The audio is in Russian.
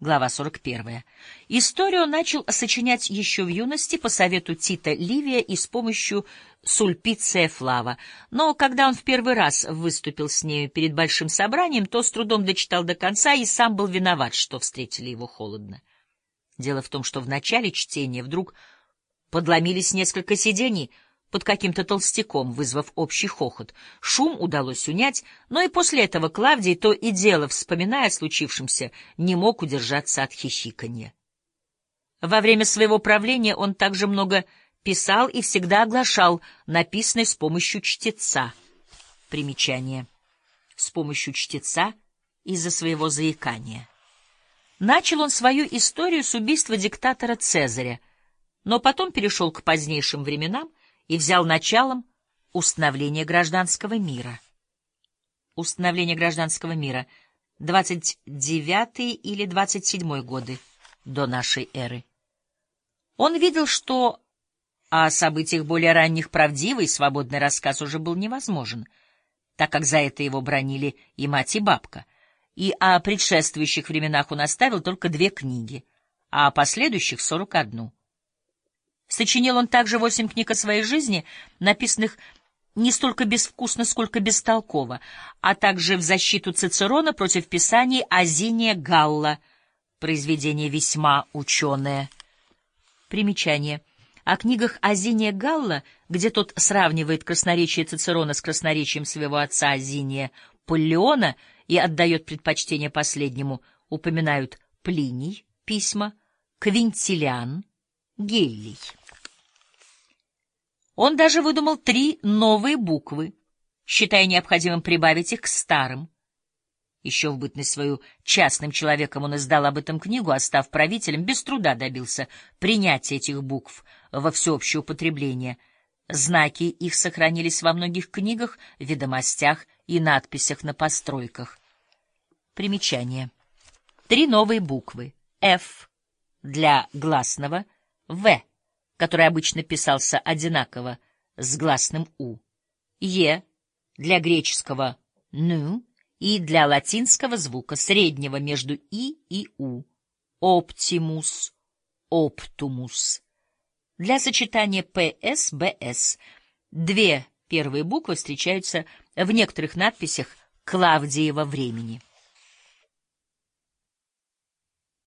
Глава 41. Историю начал сочинять еще в юности по совету Тита Ливия и с помощью Сульпиция Флава. Но когда он в первый раз выступил с нею перед большим собранием, то с трудом дочитал до конца и сам был виноват, что встретили его холодно. Дело в том, что в начале чтения вдруг подломились несколько сидений — под каким-то толстяком, вызвав общий хохот. Шум удалось унять, но и после этого Клавдий, то и дело, вспоминая о случившемся, не мог удержаться от хихиканья. Во время своего правления он также много писал и всегда оглашал написанное с помощью чтеца. Примечание. С помощью чтеца из-за своего заикания. Начал он свою историю с убийства диктатора Цезаря, но потом перешел к позднейшим временам, и взял началом установление гражданского мира. Установление гражданского мира 29 или 27 годы до нашей эры. Он видел, что о событиях более ранних правдивый свободный рассказ уже был невозможен, так как за это его бронили и мать, и бабка, и о предшествующих временах он оставил только две книги, а о последующих — сорок одну. Сочинил он также восемь книг о своей жизни, написанных не столько безвкусно, сколько бестолково, а также в защиту Цицерона против писаний Азиния Галла, произведение весьма ученое. Примечание. О книгах Азиния Галла, где тот сравнивает красноречие Цицерона с красноречием своего отца Азиния Поллиона и отдает предпочтение последнему, упоминают Плиний, письма, Квинтилиан, Геллий. Он даже выдумал три новые буквы, считая необходимым прибавить их к старым. Еще в бытность свою частным человеком он издал об этом книгу, а став правителем, без труда добился принятия этих букв во всеобщее употребление. Знаки их сохранились во многих книгах, ведомостях и надписях на постройках. Примечание. Три новые буквы. F для гласного, В который обычно писался одинаково с гласным «у», «е» для греческого «ну» и для латинского звука среднего между «и» и «у», «оптимус», «оптумус». Для сочетания «ps», «бс» две первые буквы встречаются в некоторых надписях Клавдиева времени.